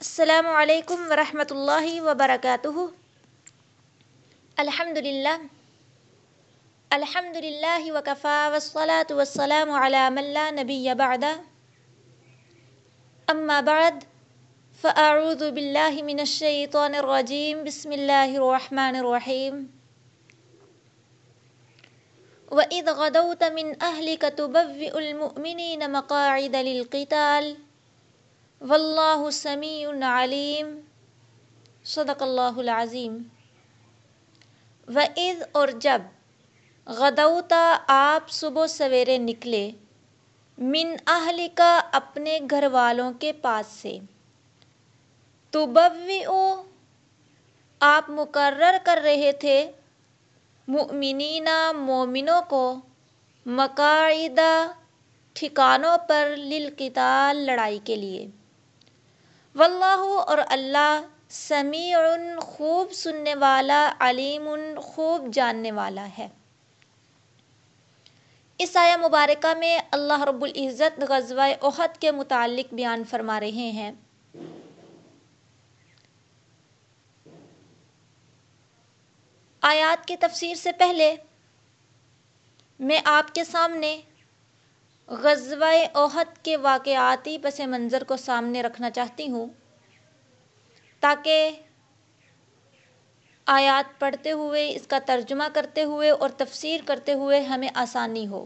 السلام عليكم ورحمة الله وبركاته. الحمد لله الحمد لله وكفى والصلاة والسلام على من لا نبي بعده أما بعد فأعوذ بالله من الشيطان الرجيم. بسم الله الرحمن الرحيم. وإذ غدوت من أهلك تبوئ المؤمنين مقاعد للقتال. واللہ سمیع علیم، صدق اللہ العظیم. وَإِذْ اور جب غدوتا آپ صبح سویرے نکلے من اہل کا اپنے گھر والوں کے پاس سے، تبوئو، آپ مقرر کر رہے تھے مؤمنین مومنوں کو مقاعدہ ٹھکانوں پر للقتال لڑائی کے لیے۔ واللہ اور اللہ سمیع خوب سننے والا علیم خوب جاننے والا ہے۔ اس آیہ مبارکہ میں اللہ رب العزت غزوہ احد کے متعلق بیان فرما رہے ہیں۔ آیات کی تفسیر سے پہلے میں آپ کے سامنے غزوہ احد کے واقعاتی پس منظر کو سامنے رکھنا چاہتی ہوں تاکہ آیات پڑھتے ہوئے، اس کا ترجمہ کرتے ہوئے اور تفسیر کرتے ہوئے ہمیں آسانی ہو۔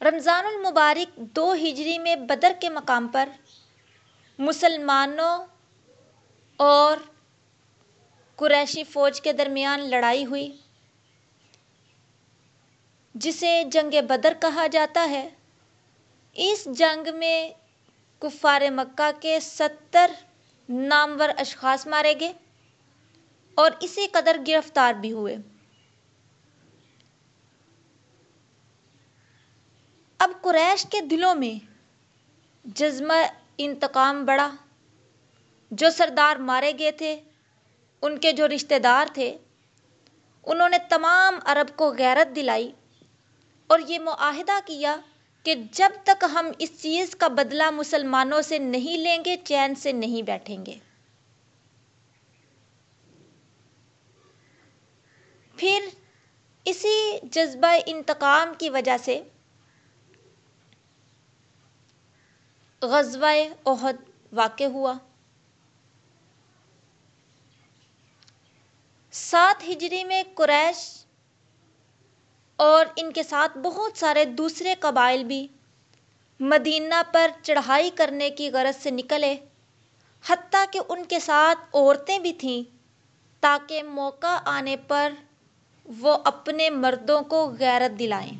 رمضان المبارک دو ہجری میں بدر کے مقام پر مسلمانوں اور قریشی فوج کے درمیان لڑائی ہوئی۔ جسے جنگ بدر کہا جاتا ہے۔ اس جنگ میں کفار مکہ کے ستر نامور اشخاص مارے گئے اور اسی قدر گرفتار بھی ہوئے۔ اب قریش کے دلوں میں جذمہ انتقام بڑا جو سردار مارے گئے تھے، ان کے جو رشتہ دار تھے، انہوں نے تمام عرب کو غیرت دلائی۔ اور یہ معاہدہ کیا کہ جب تک ہم اس چیز کا بدلہ مسلمانوں سے نہیں لیں گے، چین سے نہیں بیٹھیں گے۔ پھر اسی جذبہ انتقام کی وجہ سے غزوہ احد واقع ہوا۔ سات ہجری میں قریش اور ان کے ساتھ بہت سارے دوسرے قبائل بھی مدینہ پر چڑھائی کرنے کی غرض سے نکلے، حتیٰ کہ ان کے ساتھ عورتیں بھی تھیں تاکہ موقع آنے پر وہ اپنے مردوں کو غیرت دلائیں۔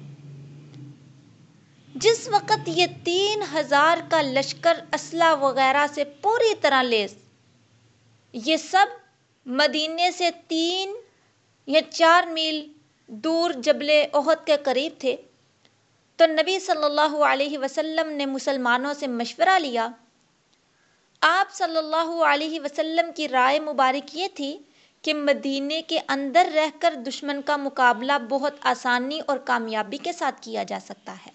جس وقت یہ تین ہزار کا لشکر اسلحہ وغیرہ سے پوری طرح لیس، یہ سب مدینے سے تین یا چار میل دور جبل عہد کے قریب تھے، تو نبی صلی اللہ علیہ وسلم نے مسلمانوں سے مشورہ لیا۔ آپ صلی اللہ علیہ وسلم کی رائے مبارک یہ تھی کہ مدینے کے اندر رہ کر دشمن کا مقابلہ بہت آسانی اور کامیابی کے ساتھ کیا جا سکتا ہے۔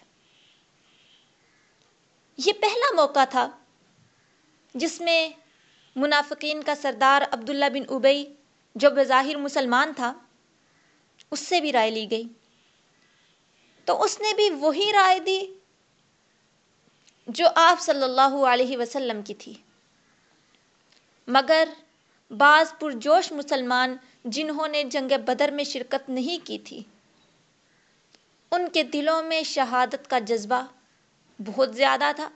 یہ پہلا موقع تھا جس میں منافقین کا سردار عبداللہ بن ابئی جو بظاہر مسلمان تھا۔ اس سے بھی رائے لی گئی۔ تو اس نے بھی وہی رائے دی جو آپ صلی اللہ علیہ وسلم کی تھی۔ مگر بعض پرجوش مسلمان جنہوں نے جنگ بدر میں شرکت نہیں کی تھی، ان کے دلوں میں شہادت کا جذبہ بہت زیادہ تھا۔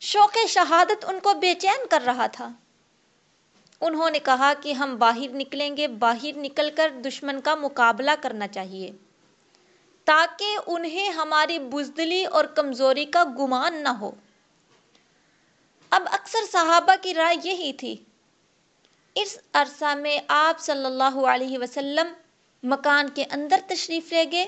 شوق شہادت ان کو بے چین کر رہا تھا۔ انہوں نے کہا کہ ہم باہر نکلیں گے، باہر نکل کر دشمن کا مقابلہ کرنا چاہیے، تاکہ انہیں ہماری بزدلی اور کمزوری کا گمان نہ ہو۔ اب اکثر صحابہ کی رائے یہی تھی۔ اس عرصہ میں آپ صلی اللہ علیہ وسلم مکان کے اندر تشریف لے گئے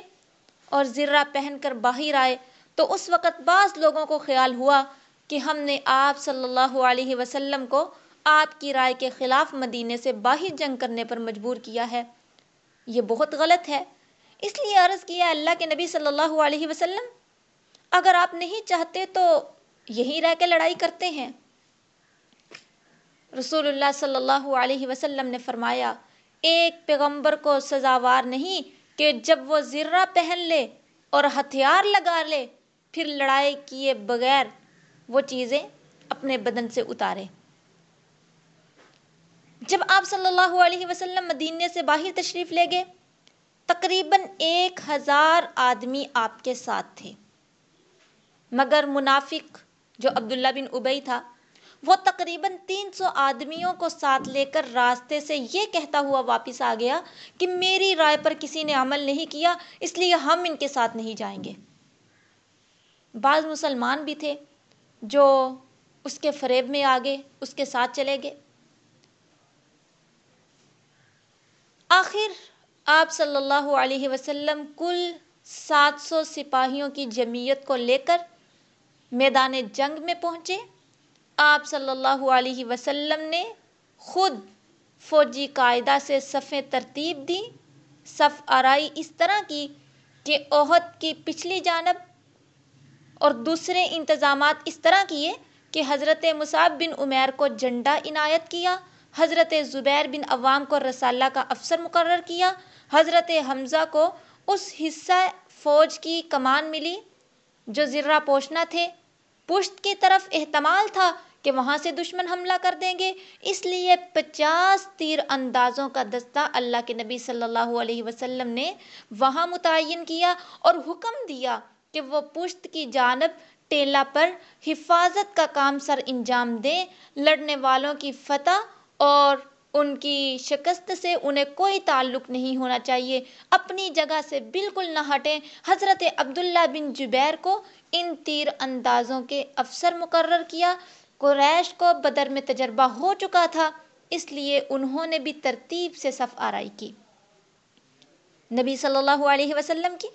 اور زرہ پہن کر باہر آئے، تو اس وقت بعض لوگوں کو خیال ہوا کہ ہم نے آپ صلی اللہ علیہ وسلم کو آپ کی رائے کے خلاف مدینے سے باہر جنگ کرنے پر مجبور کیا ہے۔ یہ بہت غلط ہے۔ اس لیے عرض کیا اللہ کے نبی صلی اللہ علیہ وسلم، اگر آپ نہیں چاہتے تو یہی رہ کے لڑائی کرتے ہیں۔ رسول اللہ صلی اللہ علیہ وسلم نے فرمایا، ایک پیغمبر کو سزاوار نہیں کہ جب وہ زرہ پہن لے اور ہتھیار لگا لے، پھر لڑائی کیے بغیر وہ چیزیں اپنے بدن سے اتارے۔ جب آپ صلی اللہ علیہ وسلم مدینے سے باہر تشریف لے گئے، تقریباً ایک ہزار آدمی آپ کے ساتھ تھے۔ مگر منافق جو عبداللہ بن ابئی تھا، وہ تقریباً تین سو آدمیوں کو ساتھ لے کر راستے سے یہ کہتا ہوا واپس آ گیا کہ میری رائے پر کسی نے عمل نہیں کیا، اس لیے ہم ان کے ساتھ نہیں جائیں گے۔ بعض مسلمان بھی تھے جو اس کے فریب میں آگے اس کے ساتھ چلے گئے۔ آخر آپ صلی اللہ علیہ وسلم کل سات سو سپاہیوں کی جمعیت کو لے کر میدان جنگ میں پہنچے۔ آپ صلی اللہ علیہ وسلم نے خود فوجی قاعدہ سے صفیں ترتیب دی۔ صف آرائی اس طرح کی کہ عہد کی پچھلی جانب اور دوسرے انتظامات اس طرح کیے کہ حضرت مصعب بن عمیر کو جنڈا عنایت کیا۔ حضرت زبیر بن عوام کو رسالہ کا افسر مقرر کیا۔ حضرت حمزہ کو اس حصہ فوج کی کمان ملی جو ذرہ پوشنا تھے۔ پشت کی طرف احتمال تھا کہ وہاں سے دشمن حملہ کر دیں گے۔ اس لیے پچاس تیر اندازوں کا دستہ اللہ کے نبی صلی اللہ علیہ وسلم نے وہاں متعین کیا اور حکم دیا کہ وہ پشت کی جانب ٹیلا پر حفاظت کا کام سر انجام دیں۔ لڑنے والوں کی فتح اور ان کی شکست سے انہیں کوئی تعلق نہیں ہونا چاہیے۔ اپنی جگہ سے بالکل نہ ہٹیں۔ حضرت عبداللہ بن جبیر کو ان تیر اندازوں کے افسر مقرر کیا۔ قریش کو بدر میں تجربہ ہو چکا تھا، اس لیے انہوں نے بھی ترتیب سے صف آرائی کی۔ نبی صلی اللہ علیہ وسلم کی؟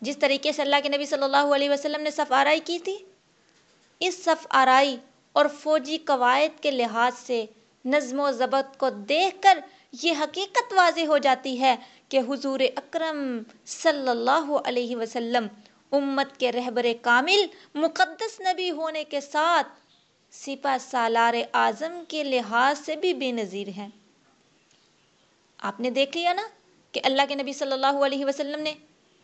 جس طریقے سے اللہ کے نبی صلی اللہ علیہ وسلم نے صف آرائی کی تھی۔ اس صف آرائی اور فوجی قواعد کے لحاظ سے نظم و ضبط کو دیکھ کر یہ حقیقت واضح ہو جاتی ہے کہ حضور اکرم صلی اللہ علیہ وسلم امت کے رہبر کامل، مقدس نبی ہونے کے ساتھ سپا سالار اعظم کے لحاظ سے بھی بے نظیر ہیں۔ آپ نے دیکھ لیا نا کہ اللہ کے نبی صلی اللہ علیہ وسلم نے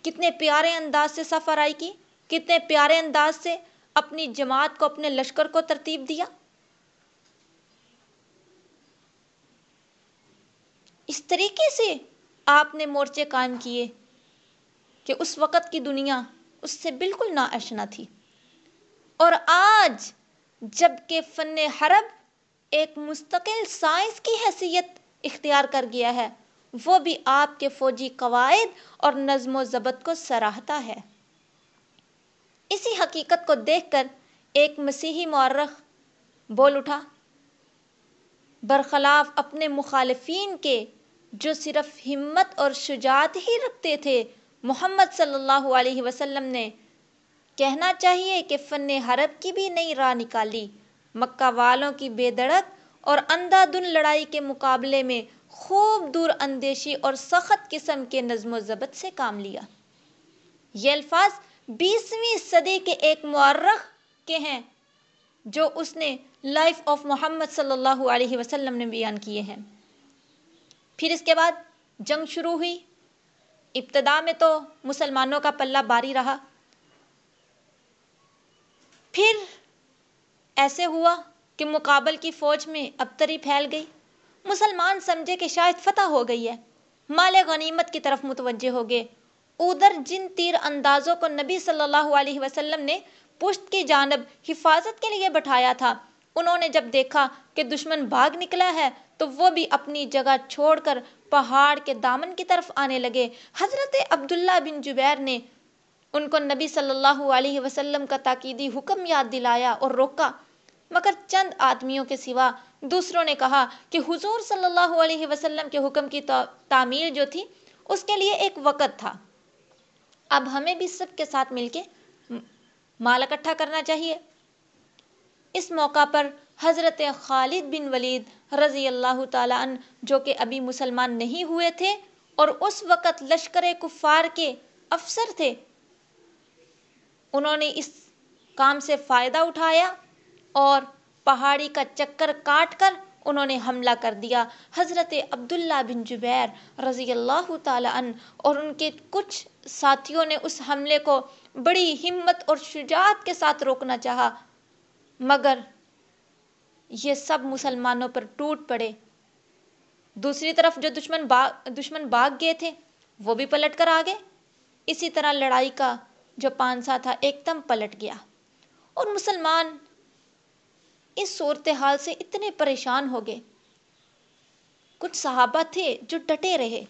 کتنے پیارے انداز سے سفر آئی کی، کتنے پیارے انداز سے اپنی جماعت کو، اپنے لشکر کو ترتیب دیا۔ اس طریقے سے آپ نے مورچے قائم کیے کہ اس وقت کی دنیا اس سے بالکل نا اشنا تھی۔ اور آج جبکہ فن حرب ایک مستقل سائنس کی حیثیت اختیار کر گیا ہے، وہ بھی آپ کے فوجی قواعد اور نظم و ضبط کو سراہتا ہے۔ اسی حقیقت کو دیکھ کر ایک مسیحی مورخ بول اٹھا، برخلاف اپنے مخالفین کے جو صرف ہمت اور شجاعت ہی رکھتے تھے، محمد صلی اللہ علیہ وسلم نے کہنا چاہیے کہ فن حرب کی بھی نئی راہ نکالی۔ مکہ والوں کی بے دڑک اور اندھا دن لڑائی کے مقابلے میں خوب دور اندیشی اور سخت قسم کے نظم و ضبط سے کام لیا۔ یہ الفاظ بیسویں صدی کے ایک معرخ کے ہیں جو اس نے لائف آف محمد صلی اللہ علیہ وسلم نے بیان کیے ہیں۔ پھر اس کے بعد جنگ شروع ہوئی۔ ابتدا میں تو مسلمانوں کا پلہ باری رہا۔ پھر ایسے ہوا کہ مقابل کی فوج میں ابتری پھیل گئی۔ مسلمان سمجھے کہ شاید فتح ہو گئی ہے۔ مال غنیمت کی طرف متوجہ ہو گئے۔ ادھر جن تیر اندازوں کو نبی صلی اللہ علیہ وسلم نے پشت کی جانب حفاظت کے لیے بٹھایا تھا، انہوں نے جب دیکھا کہ دشمن بھاگ نکلا ہے تو وہ بھی اپنی جگہ چھوڑ کر پہاڑ کے دامن کی طرف آنے لگے۔ حضرت عبداللہ بن جبیر نے ان کو نبی صلی اللہ علیہ وسلم کا تاکیدی حکم یاد دلایا اور روکا۔ مگر چند آدمیوں کے سوا دوسروں نے کہا کہ حضور صلی اللہ علیہ وسلم کے حکم کی تعمیل جو تھی، اس کے لیے ایک وقت تھا۔ اب ہمیں بھی سب کے ساتھ مل کے مال اکٹھا کرنا چاہیے۔ اس موقع پر حضرت خالد بن ولید رضی اللہ تعالیٰ عنہ، جو کہ ابھی مسلمان نہیں ہوئے تھے اور اس وقت لشکر کفار کے افسر تھے۔ انہوں نے اس کام سے فائدہ اٹھایا اور پہاڑی کا چکر کاٹ کر انہوں نے حملہ کر دیا۔ حضرت عبداللہ بن جبیر رضی اللہ تعالی عنہ اور ان کے کچھ ساتھیوں نے اس حملے کو بڑی ہمت اور شجاعت کے ساتھ روکنا چاہا، مگر یہ سب مسلمانوں پر ٹوٹ پڑے۔ دوسری طرف جو دشمن باغ دشمن باغ گئے تھے، وہ بھی پلٹ کر آگے اسی طرح لڑائی کا جو پانسا تھا، ایک دم پلٹ گیا۔ اور مسلمان اس صورتحال سے اتنے پریشان ہو گئے۔ کچھ صحابہ تھے جو ڈٹے رہے۔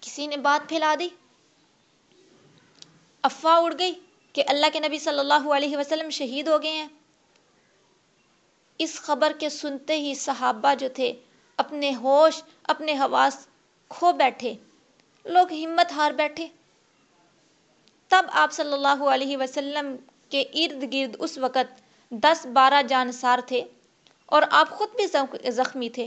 کسی نے بات پھیلا دی۔ افواہ اڑ گئی کہ اللہ کے نبی صلی اللہ علیہ وسلم شہید ہو گئے ہیں۔ اس خبر کے سنتے ہی صحابہ جو تھے، اپنے ہوش، اپنے حواس کھو بیٹھے۔ لوگ ہمت ہار بیٹھے۔ تب آپ صلی اللہ علیہ وسلم کے ارد گرد اس وقت دس بارہ جانسار تھے اور آپ خود بھی زخمی تھے۔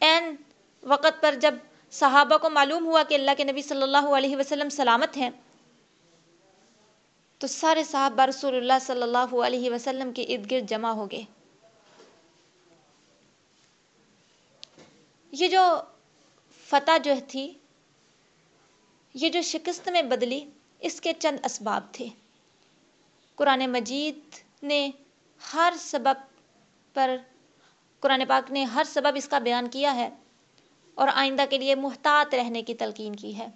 این وقت پر جب صحابہ کو معلوم ہوا کہ اللہ کے نبی صلی اللہ علیہ وسلم سلامت ہیں تو سارے صحابہ رسول اللہ صلی اللہ علیہ وسلم کے ارد گرد جمع ہو گئے۔ یہ جو فتح جو تھی، یہ جو شکست میں بدلی، اس کے چند اسباب تھے۔ قرآن مجید نے ہر سبب پر، قرآن پاک نے ہر سبب اس کا بیان کیا ہے اور آئندہ کے لیے محتاط رہنے کی تلقین کی ہے۔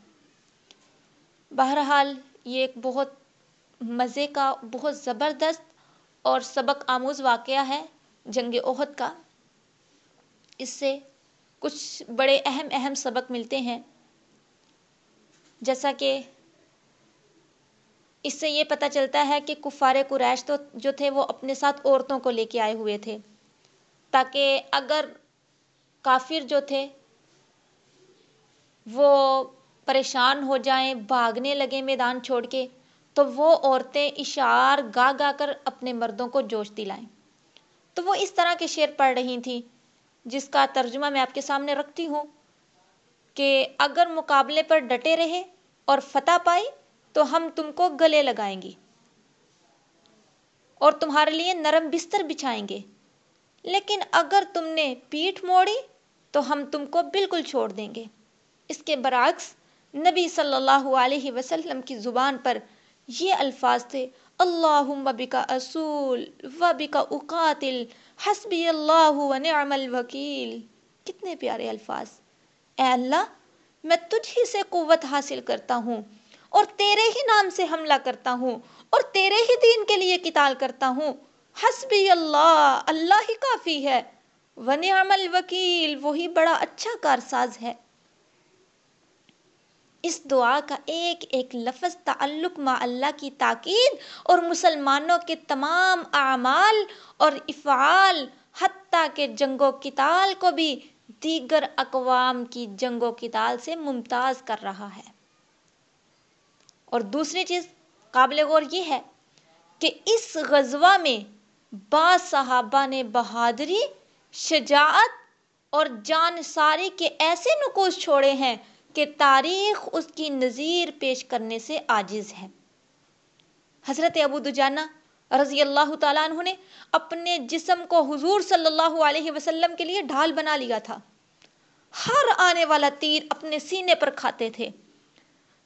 بہرحال، یہ ایک بہت مزے کا بہت زبردست اور سبق آموز واقعہ ہے جنگ عہد کا۔ اس سے کچھ بڑے اہم اہم سبق ملتے ہیں۔ جیسا کہ اس سے یہ پتہ چلتا ہے کہ کفار قریش تو جو تھے وہ اپنے ساتھ عورتوں کو لے کے آئے ہوئے تھے۔ تاکہ اگر کافر جو تھے وہ پریشان ہو جائیں، بھاگنے لگے میدان چھوڑ کے تو وہ عورتیں اشعار گا گا کر اپنے مردوں کو جوش دلائیں۔ تو وہ اس طرح کے شعر پڑھ رہی تھیں، جس کا ترجمہ میں آپ کے سامنے رکھتی ہوں کہ اگر مقابلے پر ڈٹے رہے اور فتح پائی تو ہم تم کو گلے لگائیں گی اور تمہارے لیے نرم بستر بچھائیں گے۔ لیکن اگر تم نے پیٹھ موڑی تو ہم تم کو بالکل چھوڑ دیں گے۔ اس کے برعکس نبی صلی اللہ علیہ وسلم کی زبان پر یہ الفاظ تھے، اللہم بکا اصول و بکا اقاتل، حسبی اللہ و نعم الوکیل. کتنے پیارے الفاظ۔ اے اللہ، میں تجھ ہی سے قوت حاصل کرتا ہوں اور تیرے ہی نام سے حملہ کرتا ہوں اور تیرے ہی دین کے لیے قتال کرتا ہوں۔ حسبی اللہ اللہ ہی کافی ہے ونعم الوکیل، وہی بڑا اچھا کارساز ہے۔ اس دعا کا ایک ایک لفظ تعلق مع اللہ کی تاکید اور مسلمانوں کے تمام اعمال اور افعال، حتیٰ کہ جنگ و قتال کو بھی دیگر اقوام کی جنگ و قتال سے ممتاز کر رہا ہے۔ اور دوسری چیز قابل غور یہ ہے کہ اس غزوہ میں بعض صحابہ نے بہادری، شجاعت اور جان ساری کے ایسے نقوص چھوڑے ہیں کہ تاریخ اس کی نظیر پیش کرنے سے عاجز ہے۔ حضرت ابو دجانہ رضی اللہ تعالیٰ عنہ نے اپنے جسم کو حضور صلی اللہ علیہ وسلم کے لیے ڈھال بنا لیا تھا۔ ہر آنے والا تیر اپنے سینے پر کھاتے تھے۔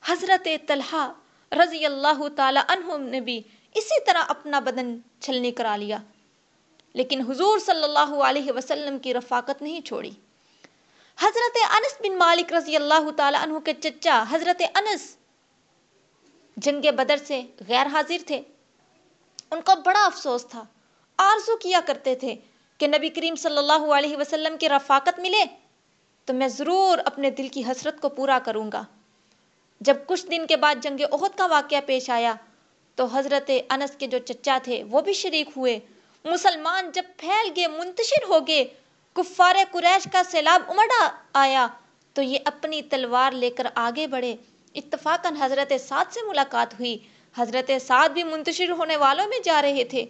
حضرت طلحہ رضی اللہ تعالیٰ عنہ نے بھی اسی طرح اپنا بدن چھلنے کرا لیا، لیکن حضور صلی اللہ علیہ وسلم کی رفاقت نہیں چھوڑی۔ حضرت انس بن مالک رضی اللہ تعالیٰ عنہ کے چچا حضرت انس جنگ بدر سے غیر حاضر تھے۔ ان کو بڑا افسوس تھا۔ آرزو کیا کرتے تھے کہ نبی کریم صلی اللہ علیہ وسلم کی رفاقت ملے تو میں ضرور اپنے دل کی حسرت کو پورا کروں گا۔ جب کچھ دن کے بعد جنگ عہد کا واقعہ پیش آیا تو حضرت انس کے جو چچا تھے وہ بھی شریک ہوئے۔ مسلمان جب پھیل گئے، منتشر ہو گئے کفار قریش کا سیلاب امڑا آیا تو یہ اپنی تلوار لے کر آگے بڑھے۔ اتفاقاً حضرت سعد سے ملاقات ہوئی۔ حضرت سعد بھی منتشر ہونے والوں میں جا رہے تھے۔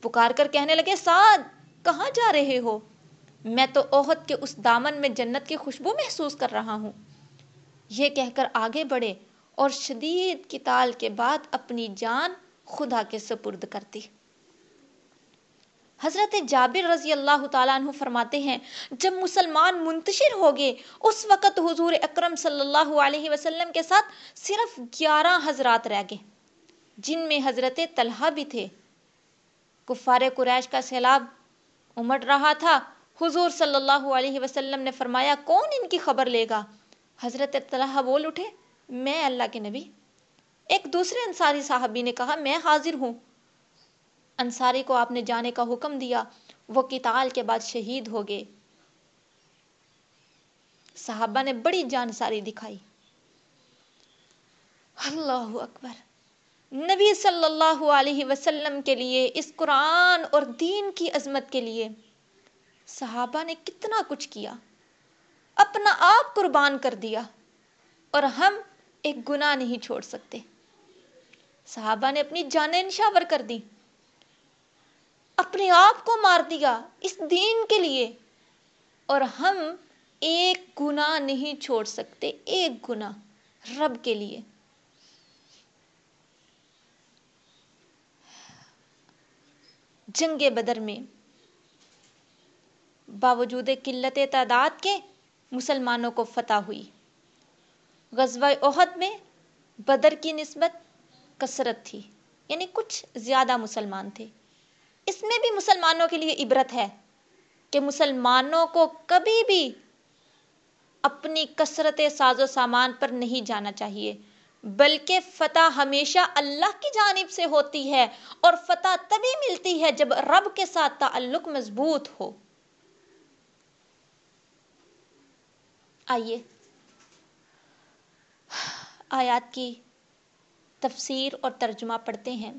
پکار کر کہنے لگے، سعد، کہاں جا رہے ہو؟ میں تو عہد کے اس دامن میں جنت کی خوشبو محسوس کر رہا ہوں یہ کہہ کر آگے بڑھے اور شدید کتال کے بعد اپنی جان خدا کے سپرد کرتی۔ حضرت جابر رضی اللہ تعالیٰ عنہ فرماتے ہیں، جب مسلمان منتشر ہو گئے، اس وقت حضور اکرم صلی اللہ علیہ وسلم کے ساتھ صرف گیارہ حضرات رہ گئے، جن میں حضرت طلحہ بھی تھے۔ کفار قریش کا سیلاب امٹ رہا تھا۔ حضور صلی اللہ علیہ وسلم نے فرمایا، کون ان کی خبر لے گا؟ حضرت طلحہ بول اٹھے، میں اللہ کے نبی۔ ایک دوسرے انصاری صاحبی نے کہا، میں حاضر ہوں۔ انصاری کو آپ نے جانے کا حکم دیا، وہ کتال کے بعد شہید ہو گئے۔ صحابہ نے بڑی جانساری دکھائی۔ اللہ اکبر۔ نبی صلی اللہ علیہ وسلم کے لیے، اس قرآن اور دین کی عظمت کے لیے صحابہ نے کتنا کچھ کیا۔ اپنا آپ قربان کر دیا اور ہم ایک گناہ نہیں چھوڑ سکتے۔ صحابہ نے اپنی جانیں نشاور کر دی اپنے آپ کو مار دیا اس دین کے لیے۔ اور ہم ایک گناہ نہیں چھوڑ سکتے، ایک گناہ رب کے لیے۔ جنگ بدر میں باوجود قلت تعداد کے مسلمانوں کو فتح ہوئی۔ غزوہ عہد میں بدر کی نسبت کثرت تھی یعنی کچھ زیادہ مسلمان تھے۔ اس میں بھی مسلمانوں کے لیے عبرت ہے کہ مسلمانوں کو کبھی بھی اپنی کثرت ساز و سامان پر نہیں جانا چاہیے، بلکہ فتح ہمیشہ اللہ کی جانب سے ہوتی ہے اور فتح تبھی ملتی ہے جب رب کے ساتھ تعلق مضبوط ہو۔ آئیے، آیات کی تفسیر اور ترجمہ پڑھتے ہیں۔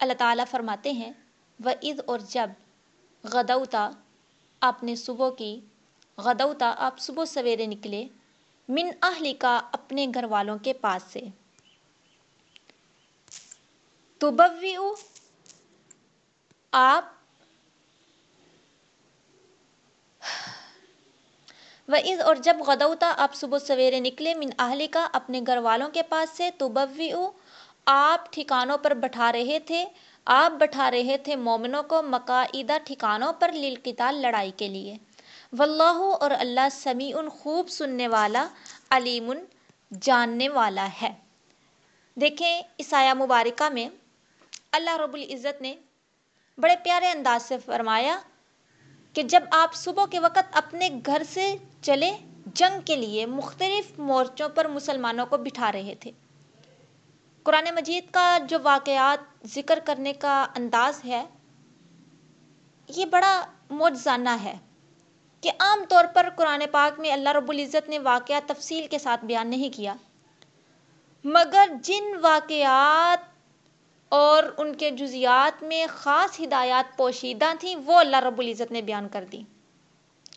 اللہ تعالیٰ فرماتے ہیں و عید اور جب غدوتا آپ نے صبح کی، غدوتا آپ صبح سویرے نکلے من اہلی کا اپنے گھر والوں کے پاس سے۔ تو آپ وعید اور جب غدوتا آپ صبح سویرے نکلے من اہلی کا اپنے گھر والوں کے پاس سے تو آپ ٹھکانوں پر بٹھا رہے تھے۔ آپ بٹھا رہے تھے مومنوں کو مقاعدہ ٹھکانوں پر للقتال لڑائی کے لیے۔ واللہ اور اللہ سمیع خوب سننے والا، علیم جاننے والا ہے۔ دیکھیں اس آیا مبارکہ میں اللہ رب العزت نے بڑے پیارے انداز سے فرمایا کہ جب آپ صبح کے وقت اپنے گھر سے چلے، جنگ کے لیے مختلف مورچوں پر مسلمانوں کو بٹھا رہے تھے۔ قرآن مجید کا جو واقعات ذکر کرنے کا انداز ہے، یہ بڑا موجزانہ ہے کہ عام طور پر قرآن پاک میں اللہ رب العزت نے واقعات تفصیل کے ساتھ بیان نہیں کیا۔ مگر جن واقعات اور ان کے جزیات میں خاص ہدایات پوشیدہ تھیں، وہ اللہ رب العزت نے بیان کر دی۔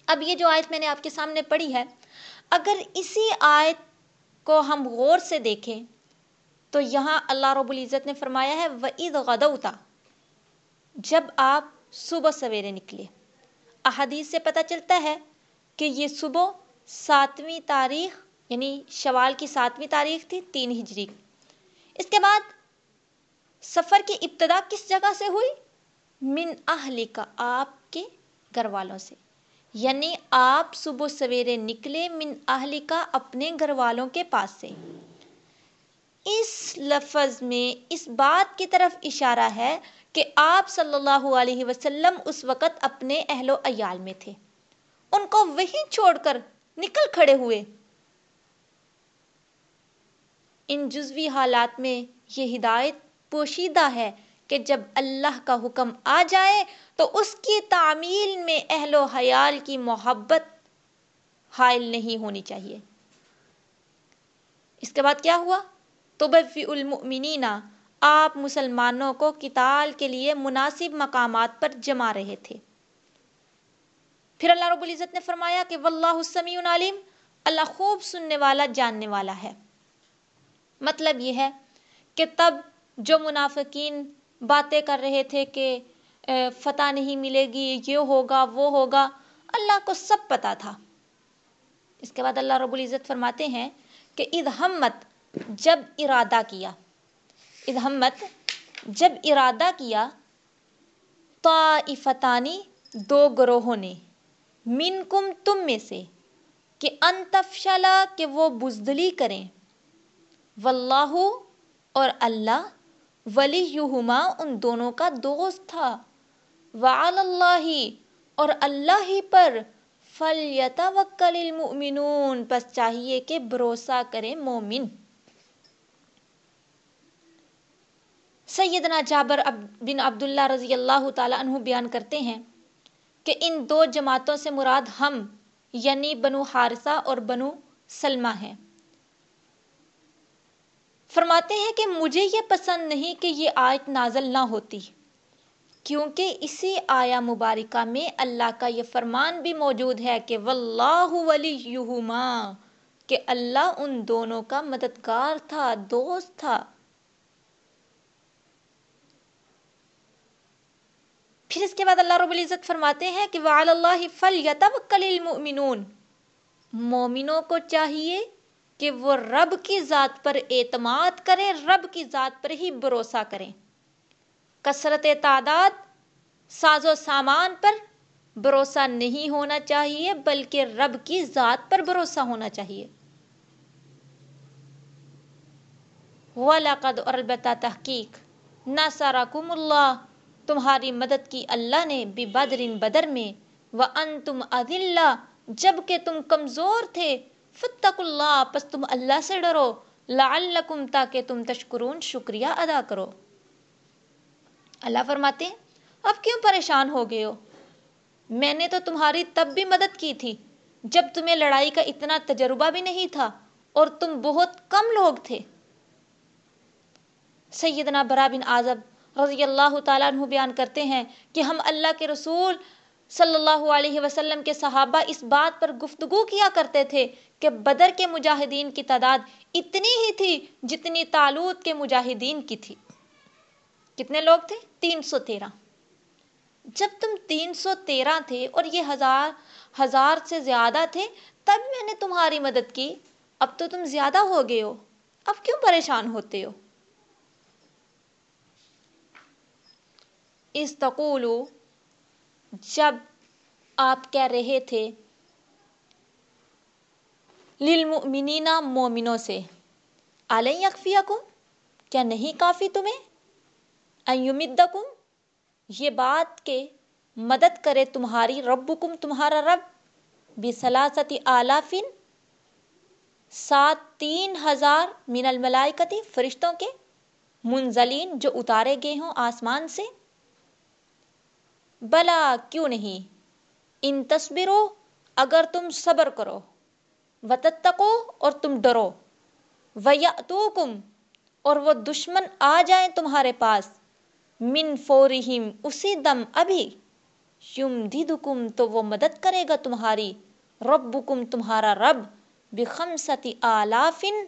اب یہ جو آیت میں نے آپ کے سامنے پڑھی ہے، اگر اسی آیت کو ہم غور سے دیکھیں تو یہاں اللہ رب العزت نے فرمایا ہے وعید غدوتا جب آپ صبح سویرے نکلے۔ احادیث سے پتہ چلتا ہے کہ یہ صبح ساتویں تاریخ یعنی شوال کی ساتویں تاریخ تھی، تین ہجری۔ اس کے بعد سفر کی ابتدا کس جگہ سے ہوئی؟ من اہلی کا آپ کے گھر والوں سے۔ یعنی آپ صبح سویرے نکلے من اہلی کا اپنے گھر والوں کے پاس سے۔ اس لفظ میں اس بات کی طرف اشارہ ہے کہ آپ صلی اللہ علیہ وسلم اس وقت اپنے اہل و عیال میں تھے۔ ان کو وہی چھوڑ کر نکل کھڑے ہوئے۔ ان جزوی حالات میں یہ ہدایت پوشیدہ ہے کہ جب اللہ کا حکم آ جائے تو اس کی تعمیل میں اہل و حیال کی محبت حائل نہیں ہونی چاہیے۔ اس کے بعد کیا ہوا؟ توبفی المؤمنین آپ مسلمانوں کو کتال کے لیے مناسب مقامات پر جما رہے تھے۔ پھر اللہ رب العزت نے فرمایا کہ واللہ السمیع علیم اللہ خوب سننے والا، جاننے والا ہے۔ مطلب یہ ہے کہ تب جو منافقین باتیں کر رہے تھے کہ فتح نہیں ملے گی، یہ ہوگا، وہ ہوگا، اللہ کو سب پتا تھا۔ اس کے بعد اللہ رب العزت فرماتے ہیں کہ ادہمت جب ارادہ کیا۔ ادہمت جب ارادہ کیا، طائفتانی دو گروہوں نے من کم تم میں سے، کہ انتفشلا کہ وہ بزدلی کریں۔ واللہ اور اللہ ولی ان دونوں کا دوست تھا۔ وعلی اللہ، اور اللہ ہی پر فلیتوکل المؤمنون، پس چاہیے کہ بھروسہ کرے مومن۔ سیدنا جابر بن عبداللہ رضی اللہ تعالی عنہ بیان کرتے ہیں کہ ان دو جماعتوں سے مراد ہم یعنی بنو حارثہ اور بنو سلمہ ہیں۔ فرماتے ہیں کہ مجھے یہ پسند نہیں کہ یہ آیت نازل نہ ہوتی، کیونکہ اسی آیا مبارکہ میں اللہ کا یہ فرمان بھی موجود ہے کہ واللہ ولیہما، کہ اللہ ان دونوں کا مددگار تھا، دوست تھا۔ پھر اس کے بعد اللہ رب العزت فرماتے ہیں کہ وعلی اللہ فلیتوکل المؤمنون۔ مومنوں کو چاہیے کہ وہ رب کی ذات پر اعتماد کریں، رب کی ذات پر ہی بھروسہ کریں۔ کثرت تعداد، ساز و سامان پر بھروسہ نہیں ہونا چاہیے، بلکہ رب کی ذات پر بھروسہ ہونا چاہیے۔ وَلَقَدْ اور البتہ تحقیق نَصَرَكُمُ اللَّهُ۔ تمہاری مدد کی اللہ نے بھی بدرین بدر میں، وَأَنْتُمْ أَذِلَّا جبکہ تم کمزور تھے۔ فتق اللہ پس تم اللہ سے ڈرو۔ لعلکم، تاکہ تم تشکرون شکریہ ادا کرو۔ اللہ فرماتے ہیں، اب کیوں پریشان ہو گئے ہو؟ میں نے تو تمہاری تب بھی مدد کی تھی، جب تمہیں لڑائی کا اتنا تجربہ بھی نہیں تھا، اور تم بہت کم لوگ تھے۔ سیدنا برا بن آزب رضی اللہ تعالیٰ عنہ بیان کرتے ہیں کہ ہم اللہ کے رسول صلی اللہ علیہ وسلم کے صحابہ اس بات پر گفتگو کیا کرتے تھے کہ بدر کے مجاہدین کی تعداد اتنی ہی تھی جتنی تالوت کے مجاہدین کی تھی۔ کتنے لوگ تھے؟ تین سو تیرہ۔ جب تم تین سو تیرہ تھے اور یہ ہزار ہزار سے زیادہ تھے، تب میں نے تمہاری مدد کی۔ اب تو تم زیادہ ہو گئے ہو۔ اب کیوں پریشان ہوتے ہو؟ استقولو جب آپ کہہ رہے تھے للمؤمنین مومنوں سے علیہ یکفیکم کیا نہیں کافی تمہیں؟ ایمدکم یہ بات کہ مدد کرے تمہاری ربکم، تمہارا رب بسلاستی آلافن سات تین ہزار من الملائکتی فرشتوں کے منزلین جو اتارے گئے ہوں آسمان سے۔ بلا کیوں نہیں؟ ان تصبرو اگر تم صبر کرو وتتقو اور تم ڈرو ویاتوکم اور وہ دشمن آ جائیں تمہارے پاس۔ من فورہم، اسی دم ابھی۔ یمددکم، تو وہ مدد کرے گا تمہاری۔ ربکم، تمہارا رب۔ بخمستی آلافن،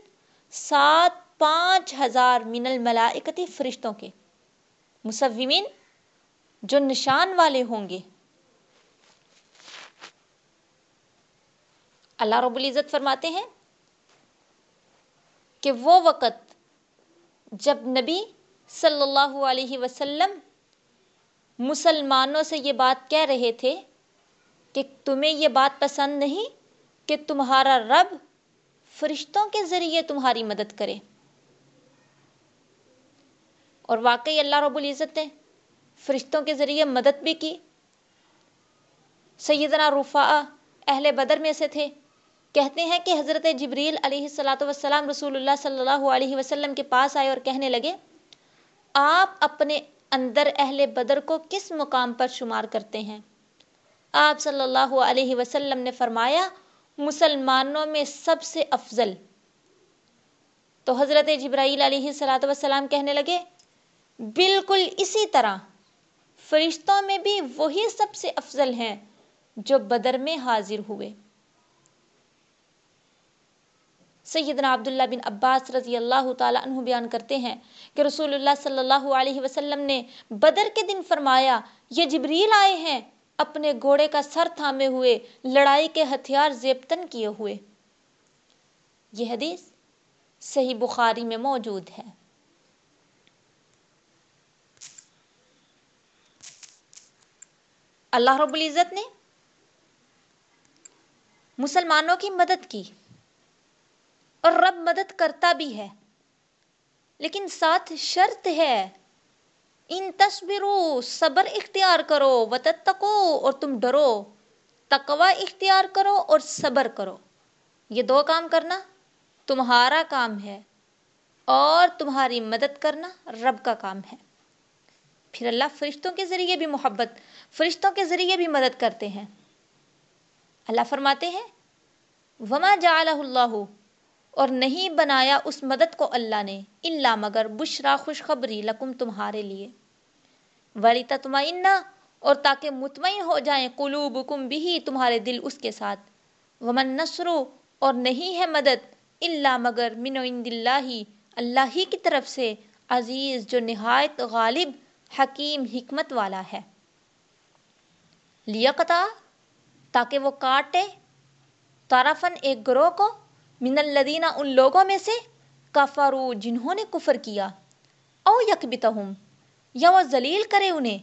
سات پانچ ہزار من الملائکتی فرشتوں کے۔ مصومین جو نشان والے ہوں گے۔ اللہ رب العزت فرماتے ہیں کہ وہ وقت جب نبی صلی اللہ علیہ وسلم مسلمانوں سے یہ بات کہہ رہے تھے کہ تمہیں یہ بات پسند نہیں کہ تمہارا رب فرشتوں کے ذریعے تمہاری مدد کرے۔ اور واقعی اللہ رب العزت نے فرشتوں کے ذریعے مدد بھی کی۔ سیدنا رفا اہل بدر میں سے تھے۔ کہتے ہیں کہ حضرت جبریل علیہ السلاۃ وسلام رسول اللہ صلی اللہ علیہ وسلم کے پاس آئے اور کہنے لگے، آپ اپنے اندر اہل بدر کو کس مقام پر شمار کرتے ہیں؟ آپ صلی اللہ علیہ وسلم نے فرمایا، مسلمانوں میں سب سے افضل۔ تو حضرت جبرائیل علیہ السلاۃ وسلام کہنے لگے، بالکل اسی طرح۔ فرشتوں میں بھی وہی سب سے افضل ہیں جو بدر میں حاضر ہوئے۔ سیدنا عبداللہ بن عباس رضی اللہ تعالیٰ عنہ بیان کرتے ہیں کہ رسول اللہ صلی اللہ علیہ وسلم نے بدر کے دن فرمایا، یہ جبریل آئے ہیں، اپنے گھوڑے کا سر تھامے ہوئے، لڑائی کے ہتھیار زیبتن کیے ہوئے۔ یہ حدیث صحیح بخاری میں موجود ہے۔ اللہ رب العزت نے مسلمانوں کی مدد کی اور رب مدد کرتا بھی ہے۔ لیکن ساتھ شرط ہے، ان تصبرو، صبر اختیار کرو، وتتقو اور تم ڈرو۔ تقوی اختیار کرو اور صبر کرو۔ یہ دو کام کرنا تمہارا کام ہے اور تمہاری مدد کرنا رب کا کام ہے۔ پھر اللہ فرشتوں کے ذریعے بھی محبت، فرشتوں کے ذریعے بھی مدد کرتے ہیں۔ اللہ فرماتے ہیں، وما جعلہ اللہ اور نہیں بنایا اس مدد کو اللہ نے اللہ مگر بشرا خوشخبری لکم تمہارے لیے۔ ولی تطمئنہ اور تاکہ مطمئن ہو جائیں قلوبکم بھی تمہارے دل اس کے ساتھ۔ ومن نصرو اور نہیں ہے مدد اللہ مگر من عند اللہ اللہ ہی کی طرف سے عزیز جو نہایت غالب حکیم حکمت والا ہے۔ لیقتا تاکہ وہ کاٹے طرفن ایک گروہ کو، من الذین، ان لوگوں میں سے کفرو جنہوں نے کفر کیا۔ او یکبتہم، یا وہ ذلیل کرے انہیں۔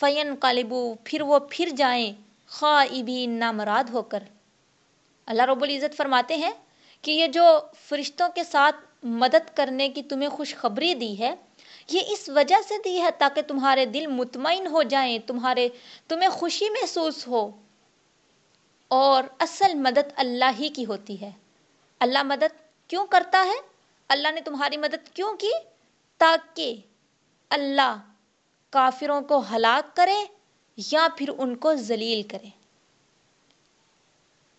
فین قالبو پھر وہ پھر جائیں، خائبین، نامراد ہو کر۔ اللہ رب العزت فرماتے ہیں کہ یہ جو فرشتوں کے ساتھ مدد کرنے کی تمہیں خوشخبری دی ہے یہ اس وجہ سے دی ہے تاکہ تمہارے دل مطمئن ہو جائیں، تمہارے، تمہیں خوشی محسوس ہو۔ اور اصل مدد اللہ ہی کی ہوتی ہے۔ اللہ مدد کیوں کرتا ہے؟ اللہ نے تمہاری مدد کیوں کی؟ تاکہ اللہ کافروں کو ہلاک کرے یا پھر ان کو ذلیل کرے۔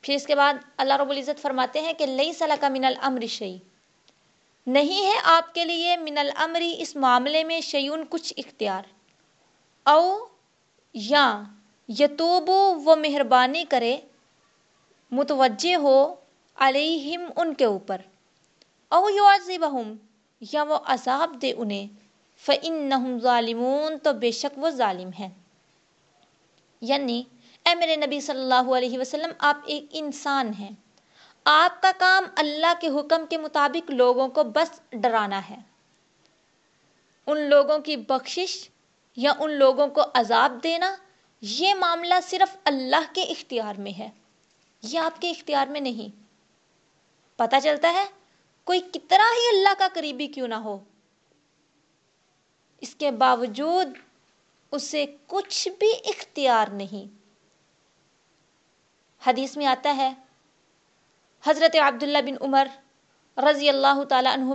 پھر اس کے بعد اللہ رب العزت فرماتے ہیں کہ لئی صلاح کا من الامر شعی نہیں ہے آپ کے لیے من الامری اس معاملے میں شیون کچھ اختیار۔ او یا یتوبو وہ مہربانی کرے، متوجہ ہو علیہم ان کے اوپر۔ او یعذبہم یا وہ عذاب دے انہیں۔ فَإِنَّهُمْ ظَالِمُونَ تو بے شک وہ ظالم ہیں۔ یعنی اے میرے نبی صلی اللہ علیہ وسلم، آپ ایک انسان ہیں۔ آپ کا کام اللہ کے حکم کے مطابق لوگوں کو بس ڈرانا ہے۔ ان لوگوں کی بخشش یا ان لوگوں کو عذاب دینا، یہ معاملہ صرف اللہ کے اختیار میں ہے، یہ آپ کے اختیار میں نہیں۔ پتہ چلتا ہے کوئی کتنا ہی اللہ کا قریبی کیوں نہ ہو۔ اس کے باوجود اسے کچھ بھی اختیار نہیں۔ حدیث میں آتا ہے حضرت عبداللہ بن عمر رضی اللہ تعالیٰ عنہ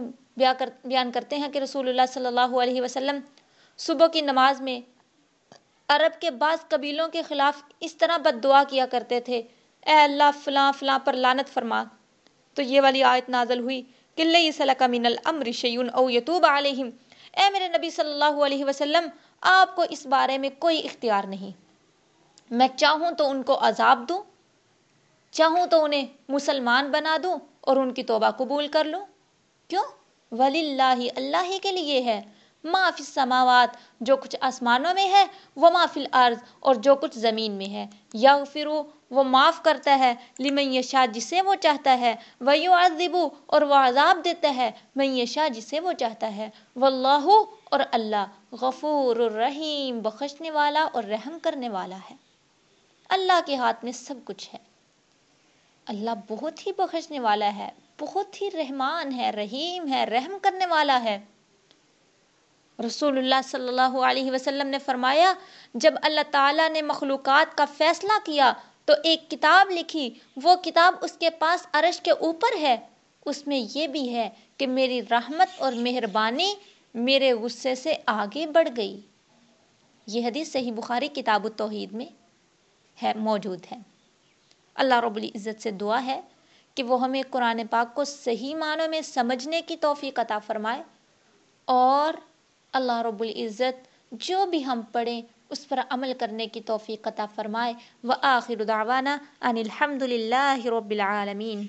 بیان کرتے ہیں کہ رسول اللہ صلی اللہ علیہ وسلم صبح کی نماز میں عرب کے بعض قبیلوں کے خلاف اس طرح بد دعا کیا کرتے تھے، اے اللہ، فلاں فلاں پر لانت فرما۔ تو یہ والی آیت نازل ہوئی کہ لئی سلک من الامر شیون او یتوب علیہم۔ اے میرے نبی صلی اللہ علیہ وسلم، آپ کو اس بارے میں کوئی اختیار نہیں۔ میں چاہوں تو ان کو عذاب دوں چاہوں تو انہیں مسلمان بنا دوں اور ان کی توبہ قبول کر لوں؟ کیوں؟ ولی اللہ اللہ ہی کے لیے ہے۔ ما فی السماوات، جو کچھ آسمانوں میں ہے وہ ما فی الارض اور جو کچھ زمین میں ہے۔ یغفرو وہ معاف کرتا ہے۔ لمن یشاء، جسے وہ چاہتا ہے۔ وہ ویعذبو اور وہ عذاب دیتا ہے۔ من یشاء، جسے وہ چاہتا ہے۔ واللہ اور اللہ غفور الرحیم بخشنے والا اور رحم کرنے والا ہے۔ اللہ کے ہاتھ میں سب کچھ ہے۔ اللہ بہت ہی بخشنے والا ہے، بہت ہی رحمان ہے، رحیم ہے، رحم کرنے والا ہے۔ رسول اللہ صلی اللہ علیہ وسلم نے فرمایا، جب اللہ تعالیٰ نے مخلوقات کا فیصلہ کیا تو ایک کتاب لکھی، وہ کتاب اس کے پاس عرش کے اوپر ہے۔ اس میں یہ بھی ہے کہ میری رحمت اور مہربانی میرے غصے سے آگے بڑھ گئی۔ یہ حدیث صحیح بخاری کتاب التوحید میں ہے، موجود ہے۔ اللہ رب العزت سے دعا ہے کہ وہ ہمیں قرآن پاک کو صحیح معنوں میں سمجھنے کی توفیق عطا فرمائے اور اللہ رب العزت جو بھی ہم پڑھیں اس پر عمل کرنے کی توفیق عطا فرمائے۔ وآخر دعوانا ان الحمد للہ رب العالمین۔